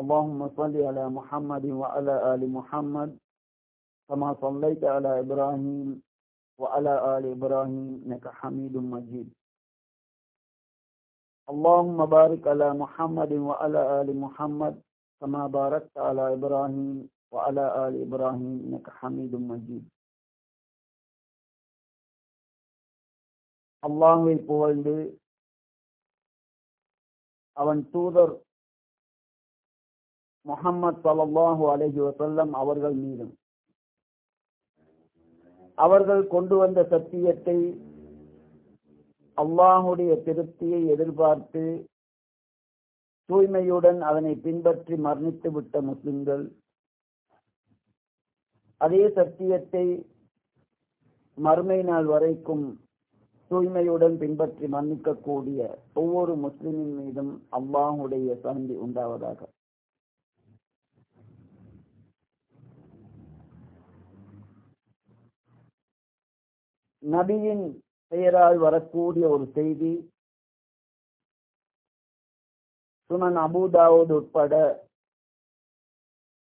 اللهم صل على محمد وعلى آل محمد كما صليت على إبراهيم وعلى آل إبراهيم إنك حميد مجيد اللهم بارك على محمد وعلى آل محمد كما باركت على إبراهيم وعلى آل إبراهيم إنك حميد مجيد அல்லாஹுவை புகழ்ந்து அவன் தூதர் முகம்மது சலல்லாஹு அலஹி வசல்லம் அவர்கள் மீதும். அவர்கள் கொண்டு வந்த சத்தியத்தை அல்லாஹுடைய திருப்தியை எதிர்பார்த்து தூய்மையுடன் அதனை பின்பற்றி மரணித்து விட்ட முஸ்லிம்கள் அதே சத்தியத்தை மறுமை நாள் வரைக்கும் தூய்மையுடன் பின்பற்றி மன்னிக்கக்கூடிய ஒவ்வொரு முஸ்லிமின் மீதும் அல்லாஹுடைய சந்தி உண்டாவதாக. நபியின் பெயரால் வரக்கூடிய ஒரு செய்தி. சுனன் அபுதாவுத் உட்பட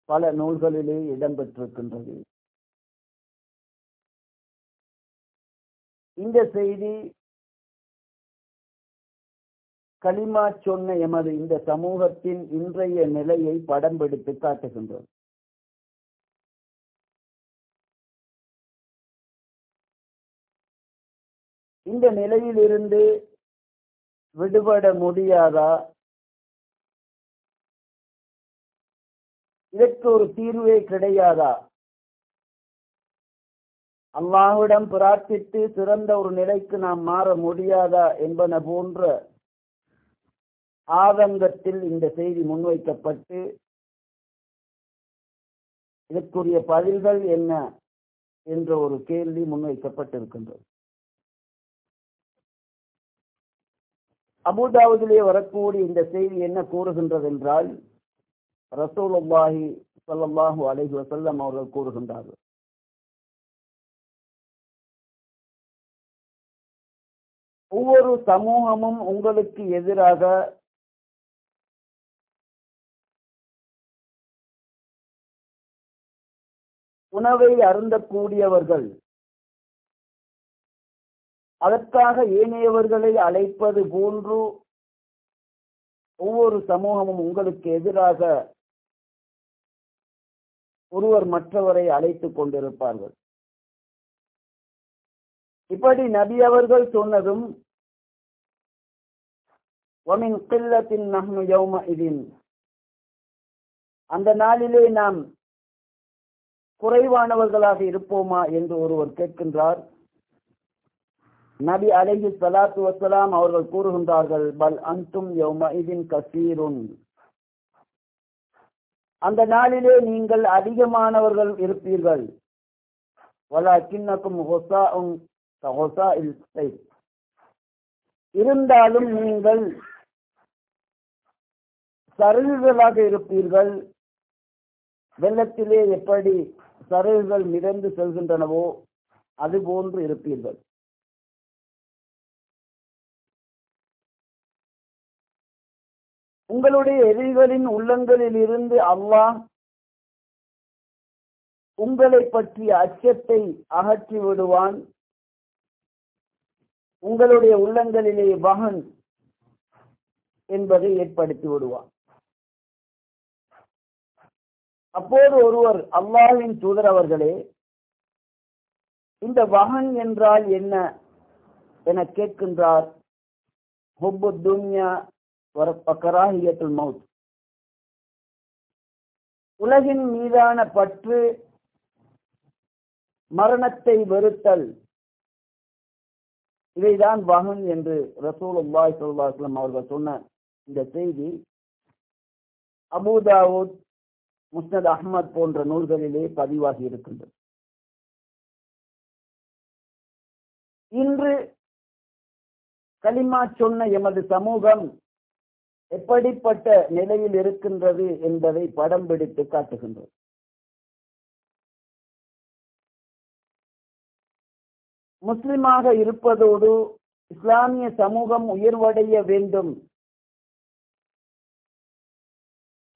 பல நூல்களிலே இடம்பெற்றிருக்கின்றது. இந்த செய்தி களிமா சொன்ன எமது இந்த சமூகத்தின் இன்றைய நிலையை படம் பிடித்து காட்டுகின்றது. இந்த நிலையிலிருந்து விடுபட முடியாதா? இதற்கு ஒரு தீர்வே கிடையாதா? அல்லாஹுடம் பிரார்த்தித்து சிறந்த ஒரு நிலைக்கு நாம் மாற முடியாதா என்பன போன்ற ஆதங்கத்தில் இந்த செய்தி முன்வைக்கப்பட்டு இதற்குரிய பதில்கள் என்ன என்ற ஒரு கேள்வி முன்வைக்கப்பட்டிருக்கின்றது. அபுதாவுதிலே வரக்கூடிய இந்த செய்தி என்ன கூறுகின்றது என்றால் ரசூலுல்லாஹி ஸல்லல்லாஹு அலைஹி வசல்லம் அவர்கள் கூறுகின்றார்கள். ஒவ்வொரு சமூகமும் உங்களுக்கு எதிராக உணவை அருந்தக்கூடியவர்கள் அதற்காக ஏனையவர்களை அழைப்பது போன்று ஒவ்வொரு சமூகமும் உங்களுக்கு எதிராக ஒருவர் மற்றவரை அழைத்துக் கொண்டிருப்பார்கள். இப்படி நபி அவர்கள் சொன்னதும் ஒமின் கில்லத்தின் நம் யௌம இதின். அந்த நாளிலே நாம் குறைவானவர்களாக இருப்போமா என்று ஒருவர் கேட்கின்றார். நபி அலைஹி சலாத்து வசலாம் அவர்கள் கூறுகின்றார்கள் பல் அந்தும் யௌம கசீருன். அந்த நாளிலே நீங்கள் அதிகமானவர்கள் இருப்பீர்கள். வலாக்கின்னக்கும் ஹொசாஉம் ஹொசா இருந்தாலும் நீங்கள் சருகுகளாக இருப்பீர்கள். வெள்ளத்திலே எப்படி சருகுகள் மிதந்து செல்கின்றனவோ அது போன்று இருப்பீர்கள். உங்களுடைய எதிரிகளின் உள்ளங்களில் இருந்து அல்லாஹ் உங்களை பற்றிய அச்சத்தை அகற்றி விடுவான். உங்களுடைய உள்ளங்களிலே பகன் என்பதை ஏற்படுத்தி விடுவான். அப்போது ஒருவர் அல்லாஹின் தூதர் அவர்களே இந்த வகன் என்றால் என்ன என கேட்கின்றார். ஹொப்பு துன்யா கராஹியத்துல் மவுத். உலகின் மீதான பற்று மரணத்தை வெறுத்தல். இவைதான் வகன் என்று ரசூல் அல்லாஹ் சொல்லாஸ்லம் அவர்கள் சொன்ன இந்த செய்தி. அபுதாவுத் முஸ்னத் அஹ்மத் போன்ற நூல்களிலே பதிவாகி இருக்கின்றது. இன்று கலிமா சொன்ன எமது சமூகம் எப்படிப்பட்ட நிலையில் இருக்கின்றது என்பதை படம் பிடித்து காட்டுகின்றது முஸ்லிமாக இருப்பதோடு இஸ்லாமிய சமூகம் உயர்வடைய வேண்டும்.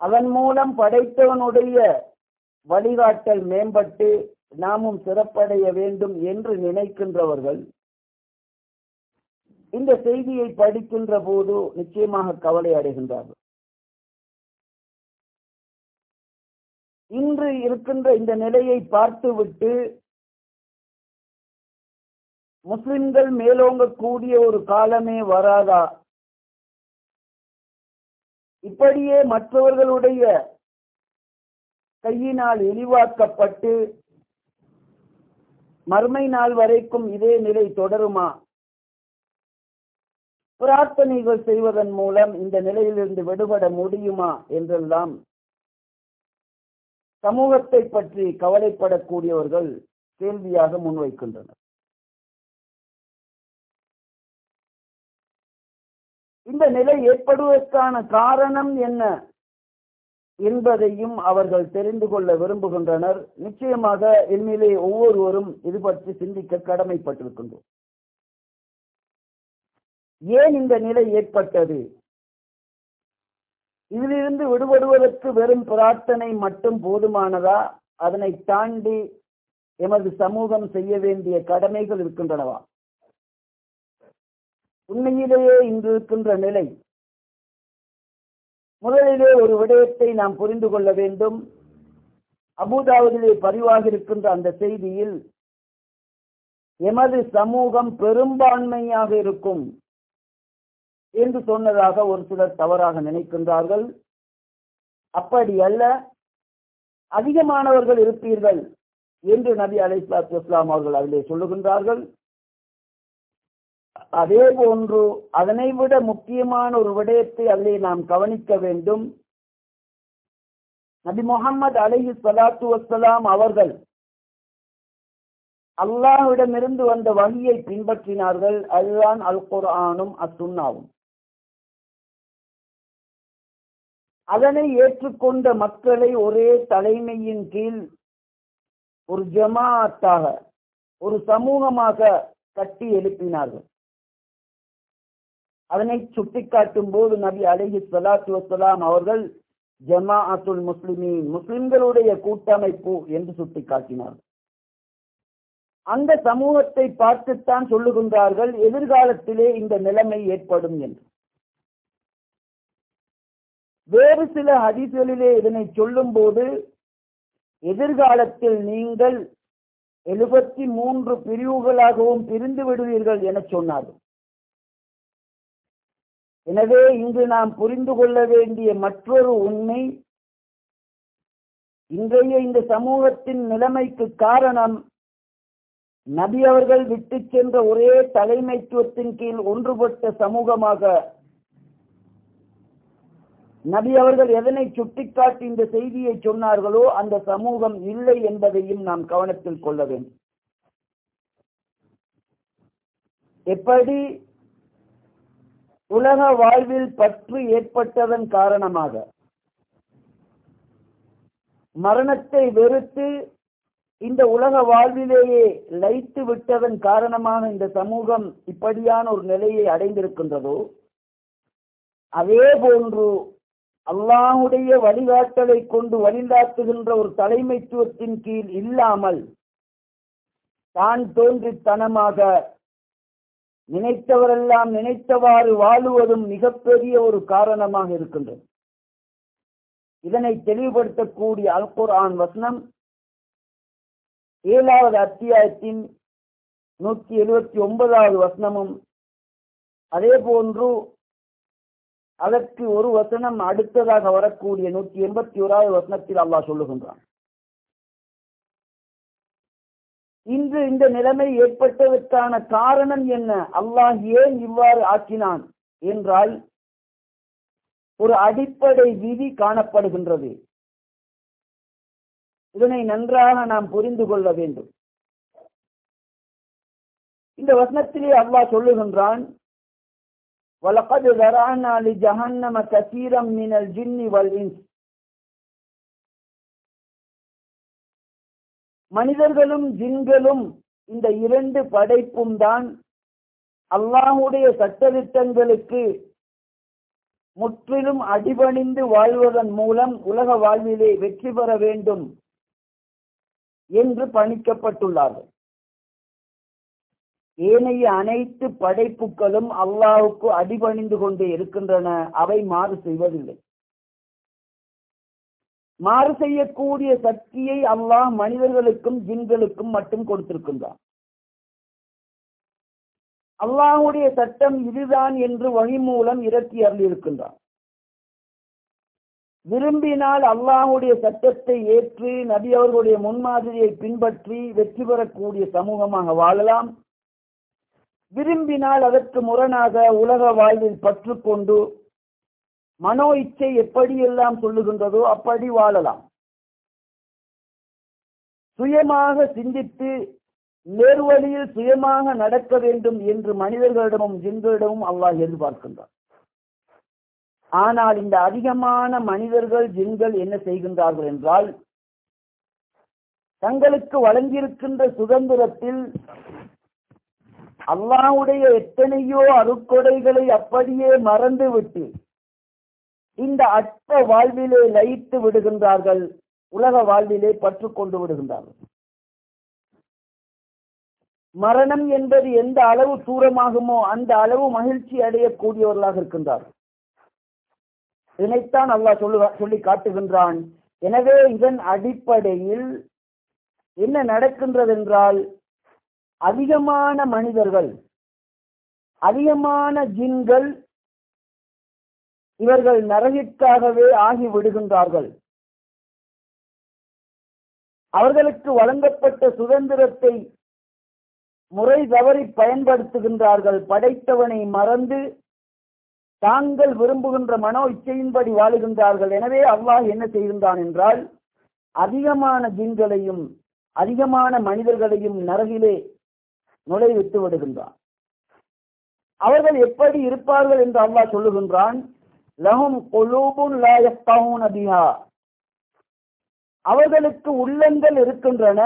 அதன் மூலம் படைத்தவனுடைய வழிகாட்டல் மேம்பட்டு நாமும் சிறப்படைய வேண்டும் என்று நினைக்கின்றவர்கள் இந்த செய்தியை படிக்கின்ற போது நிச்சயமாக கவலை அடைகின்றார்கள். இன்று இருக்கின்ற இந்த நிலையை பார்த்துவிட்டு முஸ்லிம்கள் மேலோங்கக்கூடிய ஒரு காலமே வராதா? இப்படியே மற்றவர்களுடைய கையினால் இழிவாக்கப்பட்டு மறுமை நாள் வரைக்கும் இதே நிலை தொடருமா? பிரார்த்தனைகள் செய்வதன் மூலம் இந்த நிலையிலிருந்து விடுபட முடியுமா என்றெல்லாம் சமூகத்தை பற்றி கவலைப்படக்கூடியவர்கள் கேள்வியாக முன்வைக்கின்றனர். இந்த நிலை ஏற்படுவதற்கான காரணம் என்ன என்பதையும் அவர்கள் தெரிந்து கொள்ள விரும்புகின்றனர். நிச்சயமாக என்னிலே ஒவ்வொருவரும் இது பற்றி சிந்திக்க கடமைப்பட்டிருக்கின்றோம். ஏன் இந்த நிலை ஏற்பட்டது? இதிலிருந்து விடுபடுவதற்கு வெறும் பிரார்த்தனை மட்டும் போதுமானதா? அதனை தாண்டி எமது சமூகம் செய்ய வேண்டிய கடமைகள் இருக்கின்றனவா? உண்மையிலேயே இன்று இருக்கின்ற நிலை. முதலிலே ஒரு விடயத்தை நாம் புரிந்து கொள்ள வேண்டும். அபுதாவதிலே பதிவாக இருக்கின்ற அந்த செய்தியில் எமது சமூகம் பெரும்பான்மையாக இருக்கும். என்று சொன்னதாக ஒரு சிலர் தவறாக நினைக்கின்றார்கள். அப்படி அல்ல அதிகமானவர்கள் இருப்பீர்கள் என்று நபி அலைஹிஸ்ஸலாத்து இஸ்லாம் அவர்கள் அதிலே சொல்லுகின்றார்கள். அதே போன்று அதனை விட முக்கியமான ஒரு விடயத்தை அதிலே நாம் கவனிக்க வேண்டும். நபி முகமது அலஹி சலாத்து வசலாம் அவர்கள் அல்லாஹ்விடமிருந்து வந்த வகையை பின்பற்றினார்கள். அதுதான் அல் குர்ஆனும் அசுன்னாவும் அதனை ஏற்றுக்கொண்ட மக்களை ஒரே தலைமையின் கீழ் ஒரு ஜமாத்தாக ஒரு சமூகமாக கட்டி எழுப்பினார்கள். அதனை சுட்டிக்காட்டும் போது நபி அலஹி சலாத்து வசலாம் அவர்கள் ஜமா அசுல் முஸ்லிமின் முஸ்லிம்களுடைய கூட்டமைப்பு என்று சுட்டிக்காட்டினார்கள். அந்த சமூகத்தை பார்த்துத்தான் சொல்லுகின்றார்கள் எதிர்காலத்திலே இந்த நிலைமை ஏற்படும் என்று. வேறு சில ஹதீஸ்களிலே இதனை சொல்லும் போது எதிர்காலத்தில் நீங்கள் எழுபத்தி மூன்று பிரிவுகளாகவும் பிரிந்து விடுவீர்கள் என சொன்னார்கள் எனவே இங்கு நாம் புரிந்து கொள்ள வேண்டிய மற்றொரு உண்மை இன்றைய இந்த சமூகத்தின் நிலைமைக்கு காரணம் நபி அவர்கள் விட்டு சென்ற ஒரே தலைமைத்துவத்தின் கீழ் ஒன்றுபட்ட சமூகமாக நபி அவர்கள் எதனை சுட்டிக்காட்டி இந்த செய்தியை சொன்னார்களோ அந்த சமூகம் இல்லை என்பதையும் நாம் கவனத்தில் கொள்ள வேண்டும். எப்படி? உலக வாழ்வில் பற்று ஏற்பட்டதன் காரணமாக. மரணத்தை வெறுத்து இந்த உலக வாழ்விலேயே லைத்து விட்டதன் காரணமாக இந்த சமூகம் இப்படியான ஒரு நிலையை அடைந்திருக்கின்றதோ அதே போன்று அல்லாஹுடைய வழிகாட்டலை கொண்டு வழிகாட்டுகின்ற ஒரு தலைமைத்துவத்தின் கீழ் இல்லாமல் தான் தோன்றித்தனமாக நினைத்தவரெல்லாம் நினைத்தவாறு வாழுவதும் மிகப்பெரிய ஒரு காரணமாக இருக்கின்றது. இதனை தெளிவுபடுத்தக்கூடிய அல்குர் ஆன் வசனம் ஏழாவது அத்தியாயத்தின் நூற்றி எழுபத்தி ஒன்பதாவது வசனமும் அதே போன்று அதற்கு ஒரு வசனம் அடுத்ததாக வரக்கூடிய நூற்றி எண்பத்தி ஓராவது வசனத்தில் அல்லாஹ் சொல்லுகின்றான். இன்று இந்த நிலைமை ஏற்பட்டதற்கான காரணம் என்ன? அல்லாஹ் ஏன் இவ்வாறு ஆக்கினான் என்றால் ஒரு அடிப்படை விதி காணப்படுகின்றது. இதனை நன்றாக நாம் புரிந்து கொள்ள வேண்டும். இந்த வசனத்திலே அல்லாஹ் சொல்லுகின்றான் وَلَقَدْ ذَرَعْنَا لِجَهَنَّمَ كَثِيرًا مِنَ الْجِنِّ وَالْإِنسِ மனிதர்களும் ஜின்களும் இந்த இரண்டு படைப்பும் தான் அல்லாஹுடைய சட்டதிட்டங்களுக்கு முற்றிலும் அடிபணிந்து வாழ்வதன் மூலம் உலக வாழ்விலே வெற்றி பெற வேண்டும் என்று பணிக்கப்பட்டுள்ளார்கள் ஏனைய அனைத்து படைப்புகளும் அல்லாவுக்கு அடிபணிந்து கொண்டே இருக்கின்றன. அவை மாறு செய்வதில்லை. மாறு செய்யக்கூடிய சக்தியை அல்லாஹ் மனிதர்களுக்கும் ஜின்களுக்கும் மட்டும் கொடுத்திருக்கின்றான். அல்லாஹுடைய சட்டம் இதுதான் என்று வழி மூலம் இறக்கி அருளியிருக்கின்றான். விரும்பினால் அல்லாஹுடைய சட்டத்தை ஏற்று நபி அவர்களுடைய முன்மாதிரியை பின்பற்றி வெற்றி பெறக்கூடிய சமூகமாக வாழலாம். விரும்பினால் அதற்கு முரணாக உலக வாழ்வில் பற்று கொண்டு மனோ இச்சை எப்படியெல்லாம் சொல்லுகின்றதோ அப்படி வாழலாம். சுயமாக சிந்தித்து நேர்வழியில் சுயமாக நடக்க வேண்டும் என்று மனிதர்களிடமும் ஜின்களிடமும் அல்லாஹ் எதிர்பார்க்கின்றார் ஆனால் இந்த அதிகமான மனிதர்கள் ஜின்கள் என்ன செய்கின்றார்கள் என்றால் தங்களுக்கு வழங்கியிருக்கின்ற சுதந்திரத்தில் அல்லாவுடைய எத்தனையோ அருக்கொடைகளை அப்படியே மறந்துவிட்டு இந்த அற்ப வாழ்விலே லயித்து விடுகின்றார்கள் உலக வாழ்விலே பற்று கொண்டு விடுகின்றார்கள். மரணம் என்பது எந்த அளவு தூரமாகுமோ அந்த அளவு மகிழ்ச்சி அடையக்கூடியவர்களாக இருக்கின்றார்கள் இதனைத்தான் அல்லாஹ் சொல்லு சொல்லி காட்டுகின்றான். எனவே இதன் அடிப்படையில் என்ன நடக்கின்றது என்றால் அதிகமான மனிதர்கள் அதிகமான ஜின்கள் இவர்கள் நரகிற்காகவே ஆகி விடுகின்றார்கள். அவர்களுக்கு வழங்கப்பட்ட சுதந்திரத்தை முறை தவறி பயன்படுத்துகின்றார்கள். படைத்தவனை மறந்து தாங்கள் விரும்புகின்ற மனோ இச்சையின்படி வாழுகின்றார்கள். எனவே அல்லாஹ் என்ன செய்கின்றான் என்றால் அதிகமான ஜின்களையும் அதிகமான மனிதர்களையும் நரகிலே நுழைவிட்டு விடுகின்றான் அவர்கள் எப்படி இருப்பார்கள் என்று அல்லாஹ் சொல்லுகின்றான் லஹும் கொலூபுன் லாயத்தாவும் நபிஹா அவர்களுக்கு உள்ளங்கள் இருக்கின்றன.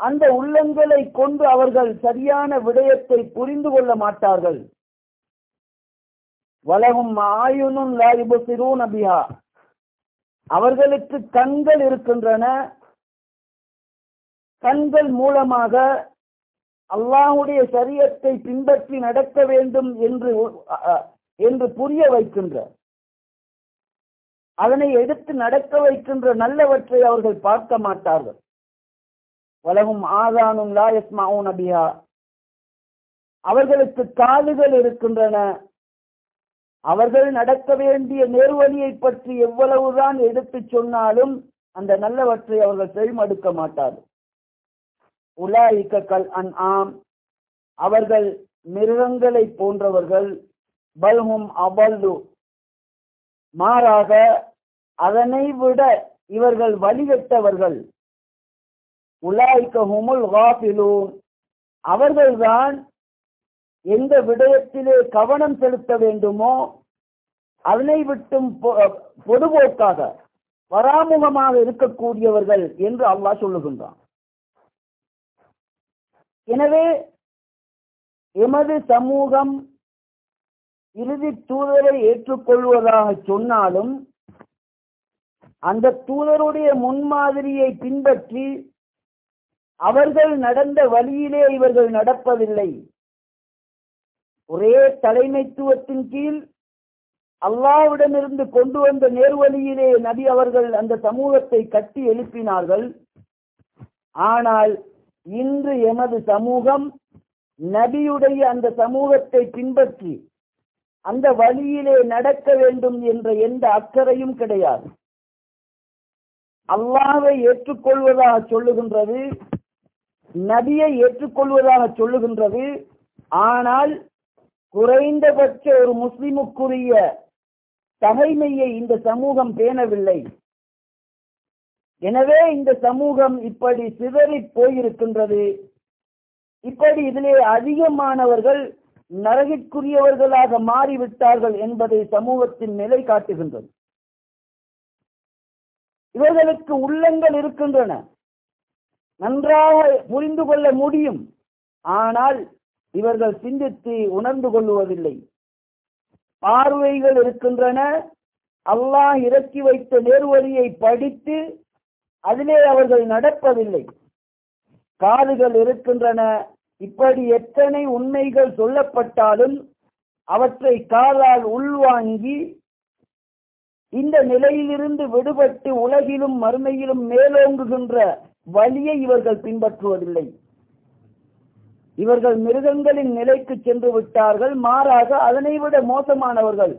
அந்த உள்ளங்களை கொண்டு அவர்கள் சரியான விடயத்தை புரிந்து கொள்ள மாட்டார்கள். வலகும் ஆயுனும் லாயுபு சிறு அவர்களுக்கு கண்கள் இருக்கின்றன. கண்கள் மூலமாக அல்லாஹுடைய சரியத்தை பின்பற்றி நடக்க வேண்டும் என்று என்று புரிய வைக்கின்ற அதனை எடுத்து நடக்க வைக்கின்ற நல்லவற்றை அவர்கள் பார்க்க மாட்டார்கள். வலகும் ஆதானும் லாயஸ்மாவும் நபியா அவர்களுக்கு காதுகள் இருக்கின்றன. அவர்கள் நடக்க வேண்டிய நேர்வழியை பற்றி எவ்வளவுதான் எடுத்து சொன்னாலும் அந்த நல்லவற்றை அவர்கள் செய்மடுக்க மாட்டார்கள். உலாயிக்க கல் அன் ஆம். அவர்கள் மிருகங்களை போன்றவர்கள் பல்ஹும் அபல்லு. மாறாக அதனை விட இவர்கள் வழிகட்டவர்கள். உலாய்க்க ஹுமுல் காபிலூன் அவர்கள்தான் எந்த விடயத்திலே கவனம் செலுத்த வேண்டுமோ அதனை விட்டும் பொதுபோக்காக பராமுகமாக இருக்கக்கூடியவர்கள் என்று அல்லாஹ் சொல்லுகின்றான். எனவே எமது சமூகம் இறுதி தூதரை ஏற்றுக்கொள்வதாக சொன்னாலும் அந்த தூதருடைய முன்மாதிரியை பின்பற்றி அவர்கள் நடந்த வழியிலே இவர்கள் நடப்பதில்லை. ஒரே தலைமைத்துவத்தின் கீழ் அல்லாவிடமிருந்து கொண்டு வந்த நேர்வழியிலே நபி அவர்கள் அந்த சமூகத்தை கட்டி எழுப்பினார்கள். ஆனால் இன்று எமது சமூகம் நபியுடைய அந்த சமூகத்தை பின்பற்றி அந்த வழியிலே நடக்க வேண்டும் என்ற எந்த அக்கறையும் கிடையாது. அல்லாவை ஏற்றுக்கொள்வதாக சொல்லுகின்றது நபியை ஏற்றுக்கொள்வதாக சொல்லுகின்றது ஆனால் குறைந்தபட்ச ஒரு முஸ்லிமுக்குரிய தகைமையை இந்த சமூகம் பேணவில்லை. எனவே இந்த சமூகம் இப்படி சிதறி போயிருக்கின்றது. இப்படி இதிலே அதிகமானவர்கள் நரகிற்குரியவர்களாக மாறிவிட்டார்கள் என்பதை சமூகத்தின் நிலை காட்டுகின்றது. இவர்களுக்கு உள்ளங்கள் இருக்கின்றன. நன்றாக புரிந்து கொள்ள முடியும். ஆனால் இவர்கள் சிந்தித்து உணர்ந்து கொள்வதில்லை பார்வைகள் இருக்கின்றன. அல்லாஹ் இறக்கி வைத்த நேர்வழியை படித்து அதிலே அவர்கள் நடப்பதில்லை. காதுகள் இருக்கின்றன. இப்படி எத்தனை உண்மைகள் சொல்லப்பட்டாலும் அவற்றை காதால் உள்வாங்கி இந்த நிலையிலிருந்து விடுபட்டு உலகிலும் மறுமையிலும் மேலோங்குகின்ற வழியை இவர்கள் பின்பற்றுவதில்லை. இவர்கள் மிருகங்களின் நிலைக்கு சென்று விட்டார்கள். மாறாக அதனை விட மோசமானவர்கள்.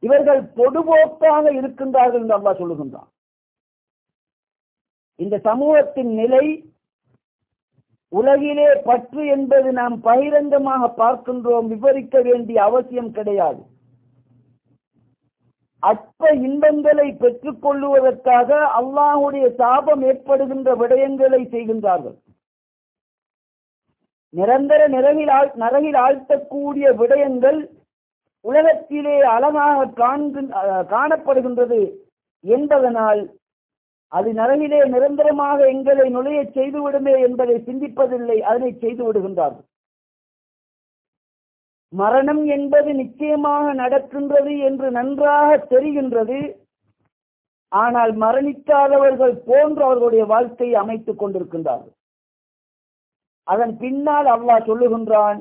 இவர்கள் பொதுபோக்காக இருக்கின்றார்கள் என்று அம்மா சொல்லுகின்றான். இந்த சமூகத்தின் நிலை உலகிலே பற்று என்பது நாம் பகிரங்கமாக பார்க்கின்றோம் விவரிக்க வேண்டிய அவசியம் கிடையாது. அற்ப இன்பங்களை பெற்றுக் கொள்ளுவதற்காக அல்லாஹுடைய சாபம் ஏற்படுகின்ற விடயங்களை செய்கின்றார்கள். நிரந்தர நிறகில் நரகில் ஆழ்த்தக்கூடிய விடயங்கள் உலகத்திலே அழகாக காண்கின் காணப்படுகின்றது என்பதனால் அது நரகிலே நிரந்தரமாக எங்களை நுழைய செய்துவிடுமே என்பதை சிந்திப்பதில்லை அதனை செய்து விடுகின்றார்கள். மரணம் என்பது நிச்சயமாக நடக்கின்றது என்று நன்றாக தெரிகின்றது. ஆனால் மரணிக்காதவர்கள் போன்று அவர்களுடைய வாழ்க்கையை அமைத்துக் கொண்டிருக்கின்றார்கள். அதன் பின்னால் அல்லாஹ் சொல்லுகின்றான்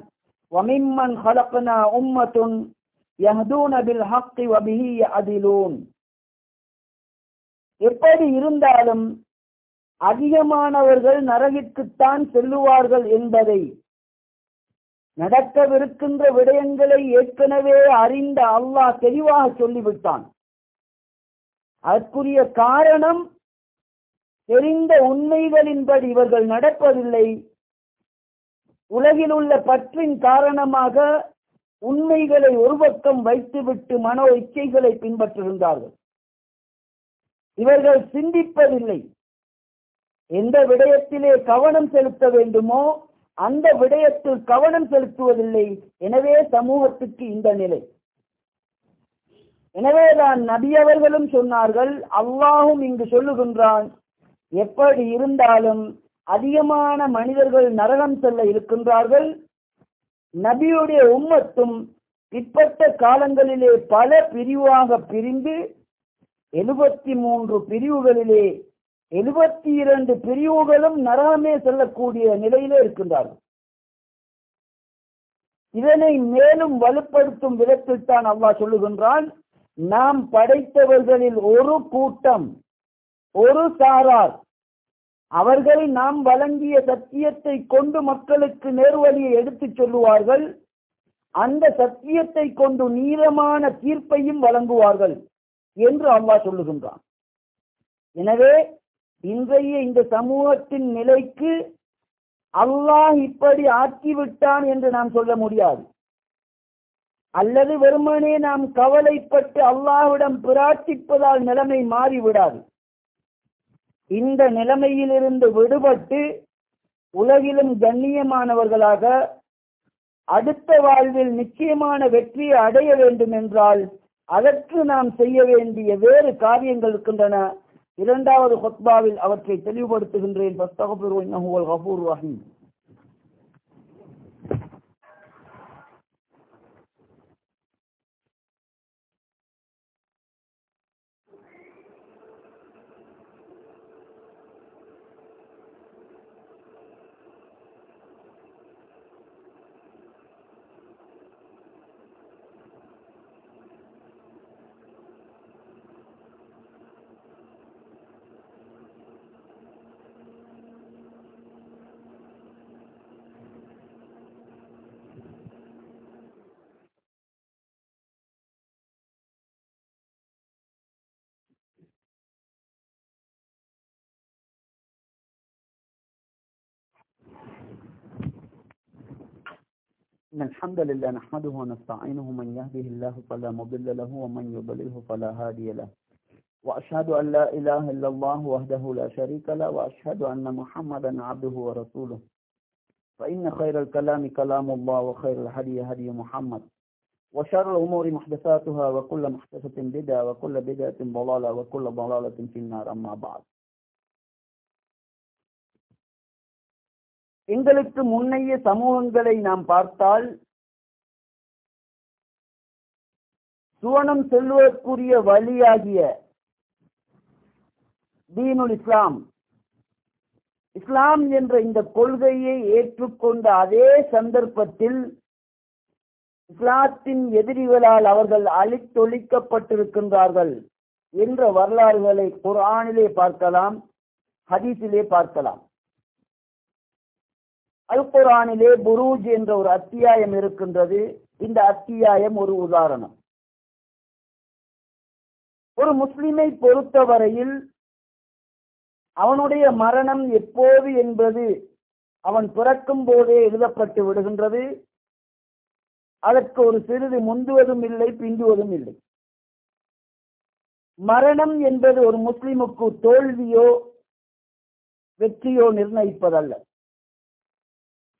வமிம்மன் ஹலப்பனா உம்மத்துன் யஹதூன பில் ஹக்கி வபிஹி அதிலூன் எப்படி இருந்தாலும் அதிகமானவர்கள் நரகிற்குத்தான் செல்லுவார்கள் என்பதை நடக்கவிருக்கின்ற விடயங்களை ஏற்கனவே அறிந்த அல்லாஹ் தெளிவாக சொல்லிவிட்டான். அதற்குரிய காரணம் தெரிந்த உண்மைகளின்படி இவர்கள் நடப்பதில்லை. உலகில் உள்ள பற்றின் காரணமாக உண்மைகளை ஒரு பக்கம் வைத்துவிட்டு மனோ இச்சைகளை பின்பற்றிருந்தார்கள் இவர்கள் சிந்திப்பதில்லை. எந்த விடயத்திலே கவனம் செலுத்த வேண்டுமோ அந்த விடயத்தில் கவனம் செலுத்துவதில்லை. எனவே சமூகத்துக்கு இந்த நிலை. எனவேதான் நபி அவர்களும் சொன்னார்கள் அல்லாஹும் இங்கு சொல்லுகின்றான் எப்படி இருந்தாலும் அதிகமான மனிதர்கள் நரகம் செல்ல இருக்கின்றார்கள். நபியுடைய உம்மத்தும் பிற்பட்ட காலங்களிலே பல பிரிவாக பிரிந்து எழுபத்தி மூன்று பிரிவுகளிலே எழுபத்தி இரண்டு பிரிவுகளும் நரகமே செல்லக்கூடிய நிலையிலே இருக்கின்றார்கள். இதனை மேலும் வலுப்படுத்தும் விதத்தில் தான் அவ்வா சொல்லுகின்றான் நாம் படைத்தவர்களில் ஒரு கூட்டம் ஒரு சாரார் அவர்கள் நாம் வழங்கிய சத்தியத்தை கொண்டு மக்களுக்கு நேர்வழியை எடுத்துச் சொல்லுவார்கள் அந்த சத்தியத்தை கொண்டு நீளமான தீர்ப்பையும் வழங்குவார்கள். என்று அல்லாஹ் சொல்லுகின்றான். எனவே இன்றைய இந்த சமூகத்தின் நிலைக்கு அல்லாஹ் இப்படி ஆக்கிவிட்டான் என்று நாம் சொல்ல முடியாது. அல்லது வெறுமனே நாம் கவலைப்பட்டு அல்லாஹ்விடம் பிரார்த்திப்பதால் நிலைமை மாறிவிடாது. இந்த நிலைமையிலிருந்து விடுபட்டு உலகிலும் கண்ணியமானவர்களாக அடுத்த வாழ்வில் நிச்சயமான வெற்றியை அடைய வேண்டும் என்றால் அதற்கு நாம் செய்ய வேண்டிய வேறு காரியங்கள் இருக்கின்றன. இரண்டாவது ஹொத்பாவில் அவற்றை தெளிவுபடுத்துகின்றேன். إن الحمد لله نحمده ونستعينه من يهده الله فلا مضل له ومن يضلله فلا هادي له. وأشهد أن لا إله إلا الله وحده لا شريك له وأشهد أن محمدا عبده ورسوله. فإن خير الكلام كلام الله وخير الهدي هدي محمد. وشر الأمور محدثاتها وكل محدثة بدعة وكل بدعة ضلالة وكل ضلالة في النار. أما بعد. எங்களுக்கு முன்னைய சமூகங்களை நாம் பார்த்தால் சுவனம் செல்வதற்குரிய வழியாகிய தீனுல் இஸ்லாம் இஸ்லாம் என்ற இந்த கொள்கையை ஏற்றுக்கொண்ட அதே சந்தர்ப்பத்தில் இஸ்லாத்தின் எதிரிகளால் அவர்கள் அழித்தொழிக்கப்பட்டிருக்கின்றார்கள் என்ற வரலாறுகளை குரானிலே பார்க்கலாம் ஹதீஸிலே பார்க்கலாம். அல் புரூஜ் என்ற ஒரு அத்தியாயம் இருக்கின்றது. இந்த அத்தியாயம் ஒரு உதாரணம். ஒரு முஸ்லிமை பொறுத்தவரையில் அவனுடைய மரணம் எப்போது என்பது அவன் பிறக்கும் போதே எழுதப்பட்டு விடுகின்றது. அதற்கு ஒரு சிறிது முந்துவதும் இல்லை பிந்துவதும் இல்லை. மரணம் என்பது ஒரு முஸ்லிமுக்கு தோல்வியோ வெற்றியோ நிர்ணயிப்பதல்ல.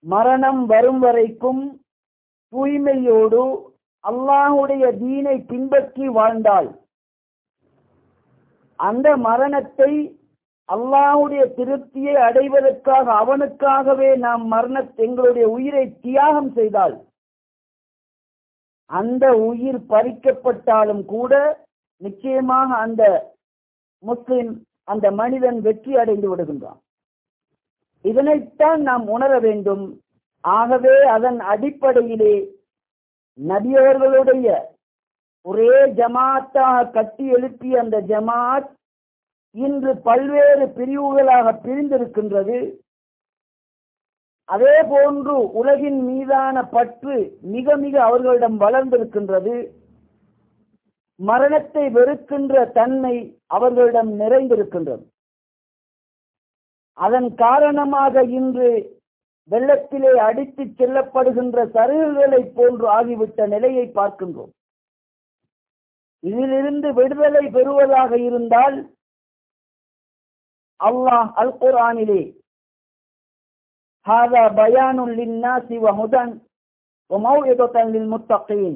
மரணம் வரும் வரைக்கும் தூய்மையோடு அல்லாஹுடைய தீனை பின்பற்றி வாழ்ந்தாள். அந்த மரணத்தை அல்லாஹுடைய திருப்தியை அடைவதற்காக அவனுக்காகவே நாம் மரண எங்களுடைய உயிரை தியாகம் செய்தால் அந்த உயிர் பறிக்கப்பட்டாலும் கூட நிச்சயமாக அந்த முஸ்லிம் அந்த மனிதன் வெற்றி அடைந்து விடுகின்றான். இதனைத்தான் நாம் உணர வேண்டும். ஆகவே அதன் அடிப்படையிலே நபியவர்களுடைய ஒரே ஜமாத்தாக கட்டி எழுப்பிய அந்த ஜமாத் இன்று பல்வேறு பிரிவுகளாக பிரிந்திருக்கின்றது. அதே போன்று உலகின் மீதான பற்று மிக மிக அவர்களிடம் வளர்ந்திருக்கின்றது. மரணத்தை வெறுக்கின்ற தன்மை அவர்களிடம் நிறைந்திருக்கின்றது. அதன் காரணமாக இன்று வெள்ளத்திலே அடித்து செல்லப்படுகின்ற சருகுகளை போன்று ஆகிவிட்ட நிலையை பார்க்கின்றோம் இதிலிருந்து விடுதலை பெறுவதாக இருந்தால் அல்லாஹ் அல் குரானிலே هذا بيان للناس وهدى وموعظة للمتقين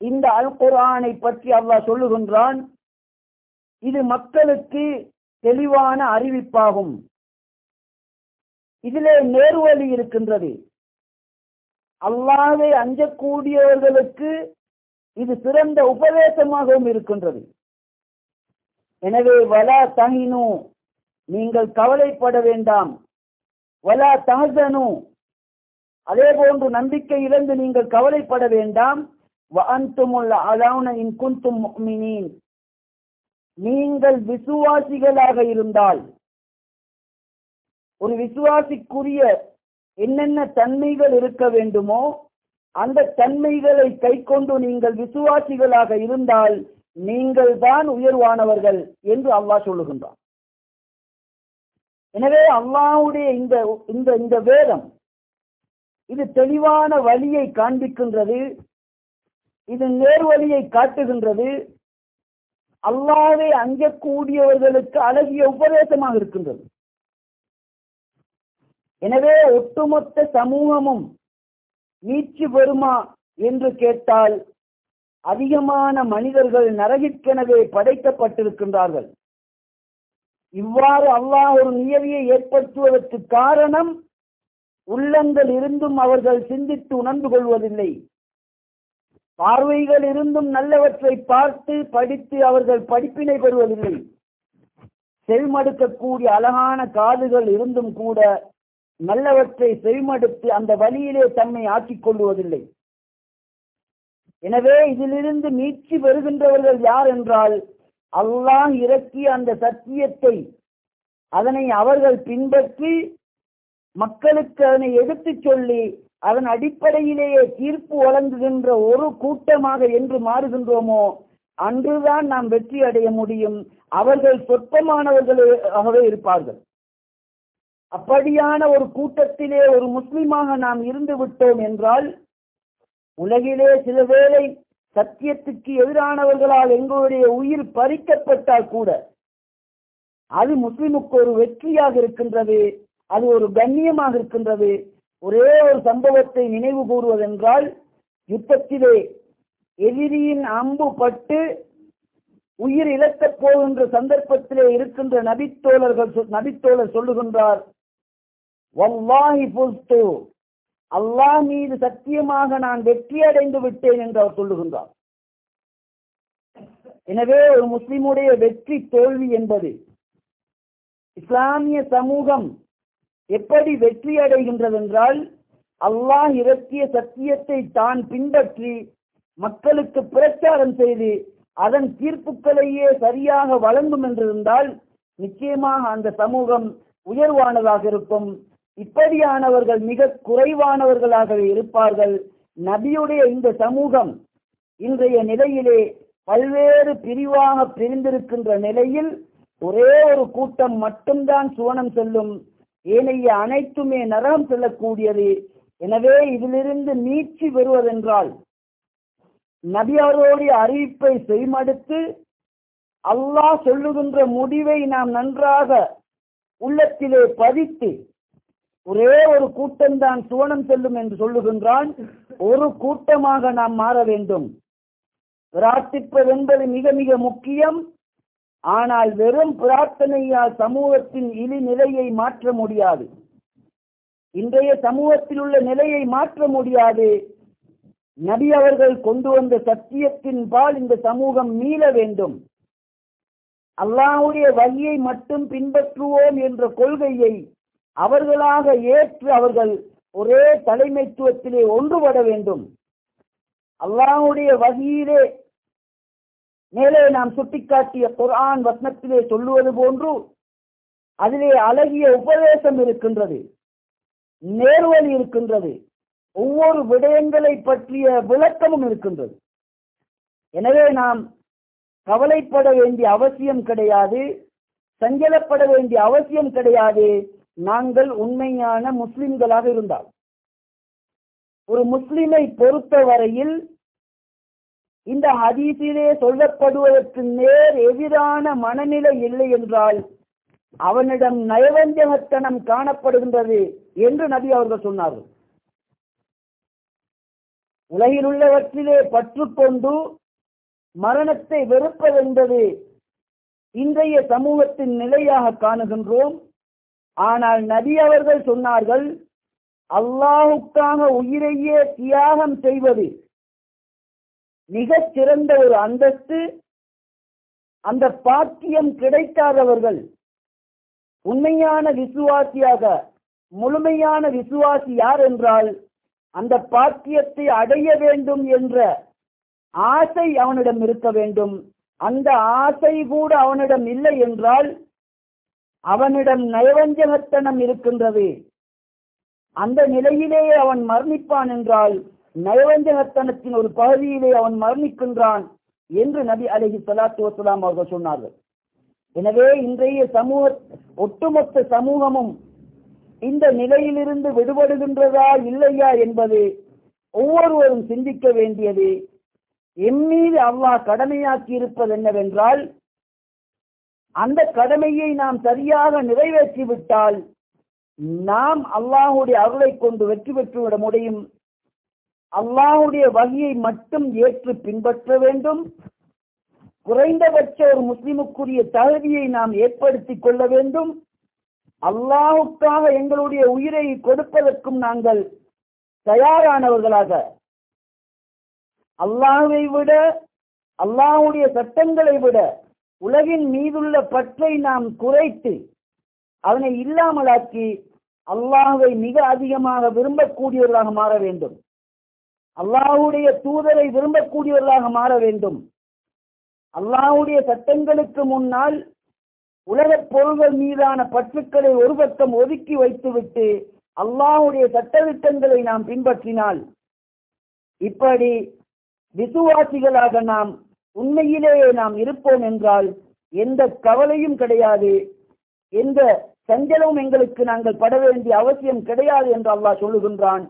இந்த அல் குர்ஆனை பற்றி அல்லாஹ் சொல்லுகின்றான் இது மக்களுக்கு தெளிவான அறிவிப்பாகும் இதிலே நேர்வழி இருக்கின்றது. அல்லாவை அஞ்சக்கூடியவர்களுக்கு இது சிறந்த உபதேசமாகவும் இருக்கின்றது. எனவே வலா தகினு நீங்கள் கவலைப்பட வேண்டாம். வலா தகசனு அதே போன்று நம்பிக்கை இழந்து நீங்கள் கவலைப்பட வேண்டாம். நீங்கள் விசுவாசிகளாக இருந்தால் ஒரு விசுவாசிக்குரிய என்னென்ன தன்மைகள் இருக்க வேண்டுமோ அந்த தன்மைகளை கை கொண்டு நீங்கள் விசுவாசிகளாக இருந்தால் நீங்கள் தான் உயர்வானவர்கள் என்று அல்லாஹ் சொல்லுகின்றான். எனவே அல்லாவுடைய இந்த இந்த இந்த வேதம் இது தெளிவான வழியை காண்பிக்கின்றது இது நேர்வழியை காட்டுகின்றது அல்லாவை அஞ்சக்கூடியவர்களுக்கு அழகிய உபதேசமாக இருக்கின்றது. எனவே ஒட்டுமொத்த சமூகமும் மீட்சி பெறுமா என்று கேட்டால் அதிகமான மனிதர்கள் நரகிற்கெனவே படைக்கப்பட்டிருக்கின்றார்கள். இவ்வாறு அல்லாஹ் ஒரு நியதியை ஏற்படுத்துவதற்கு காரணம் உள்ளங்கள் இருந்தும் அவர்கள் சிந்தித்து உணர்ந்து கொள்வதில்லை. பார்வைகள் இருந்தும் நல்லவற்றை பார்த்து படித்து அவர்கள் படிப்பினை பெறுவதில்லை. செவிமடுக்கக்கூடிய அழகான காதுகள் இருந்தும் கூட நல்லவற்றை செவிமடுத்து அந்த வழியிலே தம்மை ஆக்கிக் கொள்வதில்லை எனவே இதிலிருந்து மீட்சி பெறுகின்றவர்கள் யார் என்றால் அல்லாஹ் இறக்கிய அந்த சத்தியத்தை அதனை அவர்கள் பின்பற்றி மக்களுக்கு அதனை எடுத்துச் சொல்லி அதன் அடிப்படையிலேயே தீர்ப்பு வழங்குகின்ற ஒரு கூட்டமாக என்று மாறுகின்றோமோ அன்றுதான் நாம் வெற்றி அடைய முடியும். அவர்கள் சொற்பமானவர்களாகவே இருப்பார்கள். அப்படியான ஒரு கூட்டத்திலே ஒரு முஸ்லிமாக நாம் இருந்து விட்டோம் என்றால் உலகிலே சில வேளை சத்தியத்துக்கு எதிரானவர்களால் எங்களுடைய உயிர் பறிக்கப்பட்டால் கூட அது முஸ்லிமுக்கு ஒரு வெற்றியாக இருக்கின்றது அது ஒரு கண்ணியமாக இருக்கின்றது. ஒரே ஒரு சம்பவத்தை நினைவு கூறுவதென்றால் யுத்தத்திலே எதிரியின் அம்பு பட்டு உயிர் இழக்கப் போகின்ற சந்தர்ப்பத்திலே இருக்கின்ற நபித்தோழர்கள் நபித்தோழர் சொல்லுகின்றார் வல்லாஹி புல்து அல்லாஹ் மீது சத்தியமாக நான் வெற்றி அடைந்து விட்டேன் என்று அவர் சொல்லுகின்றார். எனவே ஒரு முஸ்லிமுடைய வெற்றி தோல்வி என்பது இஸ்லாமிய சமூகம் எப்படி வெற்றி அடைகின்றது என்றால் அல்லாஹ் இறக்கிய சத்தியத்தை தான் பின்பற்றி மக்களுக்கு பிரச்சாரம் செய்து அதன் தீர்ப்புகளையே சரியாக வழங்கும் என்றிருந்தால் நிச்சயமாக அந்த சமூகம் உயர்வானதாக இருக்கும். இப்படியானவர்கள் மிக குறைவானவர்களாகவே இருப்பார்கள். நபியுடைய இந்த சமூகம் இன்றைய நிலையிலே பல்வேறு பிரிவாக பிரிந்திருக்கின்ற நிலையில் ஒரே ஒரு கூட்டம் மட்டும்தான் சுவனம் செல்லும். ஏனைய அனைத்துமே நரகம் செல்லக்கூடியது. எனவே இதிலிருந்து மீட்சி பெறுவதென்றால் நபியாரோடைய அறிவிப்பை செய்மடுத்து அல்லாஹ் சொல்லுகின்ற முடிவை நாம் நன்றாக உள்ளத்திலே பதித்து ஒரே ஒரு கூட்டம்தான் சுவனம் செல்லும் என்று சொல்லுகின்றான். ஒரு கூட்டமாக நாம் மாற வேண்டும். பிரார்த்திப்பதென்பது மிக மிக முக்கியம். ஆனால் வெறும் பிரார்த்தனையால் சமூகத்தின் இழி நிலையை மாற்ற முடியாது. இன்றைய சமூகத்தில் உள்ள நிலையை மாற்ற முடியாது. நபி அவர்கள் கொண்டு வந்த சத்தியத்தின் பால் இந்த சமூகம் மீள வேண்டும். அல்லாவுடைய வழியை மட்டும் பின்பற்றுவோம் என்ற கொள்கையை அவர்களாக ஏற்று அவர்கள் ஒரே தலைமைத்துவத்திலே ஒன்றுபட வேண்டும். அல்லாஹ்வுடைய வகையிலே மேலே நாம் சுட்டிக்காட்டிய குரான் வசனத்திலே சொல்லுவது போன்று அதிலே அழகிய உபதேசம் இருக்கின்றது நேர்வழி இருக்கின்றது ஒவ்வொரு விடயங்களை பற்றிய விளக்கமும் இருக்கின்றது. எனவே நாம் கவலைப்பட வேண்டிய அவசியம் கிடையாது சஞ்சலப்பட வேண்டிய அவசியம் கிடையாது. நாங்கள் உண்மையான முஸ்லிம்களாக இருந்தால். ஒரு முஸ்லிமை பொறுத்தவரையில் இந்த ஹதீஸிலே சொல்லப்படுவதற்கு நேர் எதிரான மனநிலை இல்லை என்றால் அவனிடம் நயவஞ்சகத்தனம் காணப்படுகின்றது என்று நபி அவர்கள் சொன்னார்கள். உலகில் உள்ளவற்றிலே பற்றுக்கொண்டு மரணத்தை வெறுப்பதென்பது இன்றைய சமூகத்தின் நிலையாக காணுகின்றோம். ஆனால் நபி அவர்கள் சொன்னார்கள் அல்லாஹுக்காக உயிரையே தியாகம் செய்வது மிகச் சிறந்த ஒரு அந்தஸ்து அந்த பாக்கியம் கிடைக்காதவர்கள் உண்மையான விசுவாசியாக முழுமையான விசுவாசி யார் என்றால் அந்த பாக்கியத்தை அடைய வேண்டும் என்ற ஆசை அவனிடம் இருக்க வேண்டும். அந்த ஆசை கூட அவனிடம் இல்லை என்றால் அவனிடம் நயவஞ்சகத்தனம் இருக்கின்றது. அந்த நிலையிலேயே அவன் மரணிப்பான் என்றால் நயவஞ்சகத்தனத்தின் ஒரு பகுதியிலே அவன் மரணிக்கின்றான் என்று நபி அலஹி சலாத்து வசலாம் அவர்கள் சொன்னார்கள். எனவே இன்றைய சமூக ஒட்டுமொத்த சமூகமும் இந்த நிலையிலிருந்து விடுபடுகின்றதா இல்லையா என்பது ஒவ்வொருவரும் சிந்திக்க வேண்டியது எம்மீது அல்லாஹ் கடமையாக்கி இருப்பது என்னவென்றால் அந்த கடமையை நாம் சரியாக நிறைவேற்றிவிட்டால் நாம் அல்லாஹுடைய அருளை கொண்டு வெற்றி பெற்றுவிட முடியும். அல்லாஹுடைய வகையை மட்டும் ஏற்று பின்பற்ற வேண்டும். குறைந்தபட்ச ஒரு முஸ்லிமுக்குரிய தகுதியை நாம் ஏற்படுத்திக் கொள்ள வேண்டும். அல்லாஹுக்காக எங்களுடைய உயிரை கொடுப்பதற்கும் நாங்கள் தயாரானவர்களாக. அல்லாஹுவை விட அல்லாஹுடைய சட்டங்களை விட உலகின் மீதுள்ள பற்றை நாம் குறைத்து அவனை இல்லாமலாக்கி அல்லாஹுவை மிக அதிகமாக விரும்பக்கூடியவர்களாக மாற வேண்டும். அல்லாஹுடைய தூதரை விரும்பக்கூடியவர்களாக மாற வேண்டும். அல்லாஹுடைய சட்டங்களுக்கு முன்னால் உலகப் பொருள்கள் மீதான பற்றுக்களை ஒரு பக்கம் ஒதுக்கி வைத்துவிட்டு அல்லாஹுடைய சட்டத்திட்டங்களை நாம் பின்பற்றினால் இப்படி விசுவாசிகளாக நாம் உண்மையிலேயே நாம் இருப்போம் என்றால் எந்த கவலையும் கிடையாது. எந்த சஞ்சலமும் எங்களுக்கு நாங்கள் பட வேண்டிய அவசியம் கிடையாது என்று அல்லாஹ் சொல்லுகின்றான்.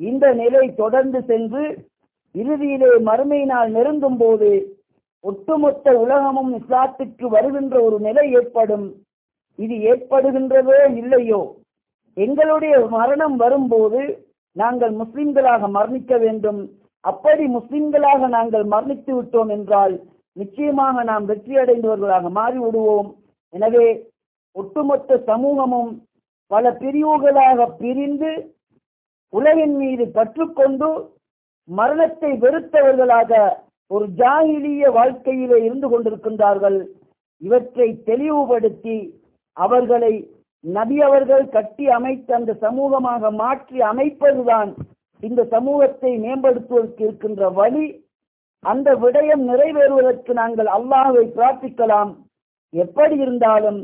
இந்த நிலை தொடர்ந்து சென்று இறுதியிலே மறுமையினால் நெருங்கும் போது ஒட்டுமொத்த உலகமும் இஸ்லாத்துக்கு வருகின்ற ஒரு நிலை ஏற்படும். இது ஏற்படுகின்றதோ இல்லையோ? எங்களுடைய மரணம் வரும்போது நாங்கள் முஸ்லிம்களாக மரணிக்க வேண்டும். அப்படி முஸ்லிம்களாக நாங்கள் மரணித்து விட்டோம் என்றால் நிச்சயமாக நாம் வெற்றி அடைந்தவர்களாக மாறி விடுவோம் எனவே ஒட்டுமொத்த சமூகமும் பல பிரிவுகளாக பிரிந்து உலகின் மீது பற்றுக்கொண்டு மரணத்தை வெறுத்தவர்களாக ஒரு ஜாகிலிய வாழ்க்கையிலே இருந்து கொண்டிருக்கின்றார்கள். இவற்றை தெளிவுபடுத்தி அவர்களை நபி அவர்கள் கட்டி அமைத்த அந்த சமூகமாக மாற்றி அமைப்பதுதான் இந்த சமூகத்தை மேம்படுத்துவதற்கு இருக்கின்ற வழி அந்த விடயம் நிறைவேறுவதற்கு நாங்கள் அல்லாஹை பிரார்த்திக்கலாம். எப்படி இருந்தாலும்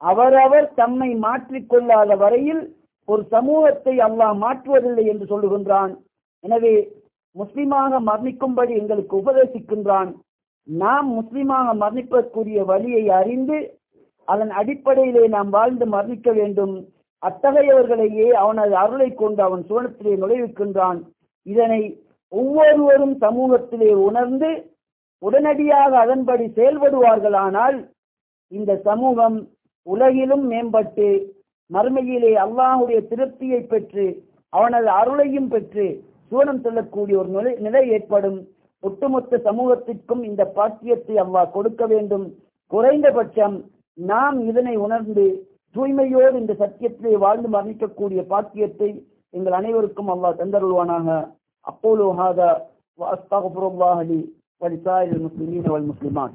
அவரவர் தம்மை மாற்றிக்கொள்ளாத வரையில் ஒரு சமூகத்தை அல்லாஹ் மாற்றுவதில்லை என்று சொல்லுகின்றான். எனவே முஸ்லிமாக மரணிக்கும்படி எங்களுக்கு உபதேசிக்கின்றான். நாம் முஸ்லிமாக மரணிப்பதற்குரிய வழியை அறிந்து அதன் அடிப்படையிலே நாம் வாழ்ந்து மரணிக்க வேண்டும். அத்தகையவர்களையே அவனது அருளை கொண்டு அவன் சுவனத்திலே நுழைவிக்கின்றான். இதனை ஒவ்வொருவரும் சமூகத்திலே உணர்ந்து உடனடியாக அதன்படி செயல்படுவார்களானால் இந்த சமூகம் உலகிலும் மேம்பட்டு மறுமையிலே அல்லாஹுடைய திருப்தியை பெற்று அவனது அருளையும் பெற்று சூனம் செல்லக்கூடிய ஒரு நிலை நிலை ஏற்படும். ஒட்டுமொத்த சமூகத்திற்கும் இந்த பாக்கியத்தை அவ்வா கொடுக்க வேண்டும். குறைந்தபட்சம் நாம் இதனை உணர்ந்து தூய்மையோடு இந்த சத்தியத்திலே வாழ்ந்து மரணிக்கக்கூடிய பாக்கியத்தை எங்கள் அனைவருக்கும் அல்லாஹ் தந்தருள்வானாக. அப்போலோ ஹாதா வாஸ்தாகுபுரல்லாஹலி வலிசாயில் முஸ்லிமீன் வல் முஸ்லிமான்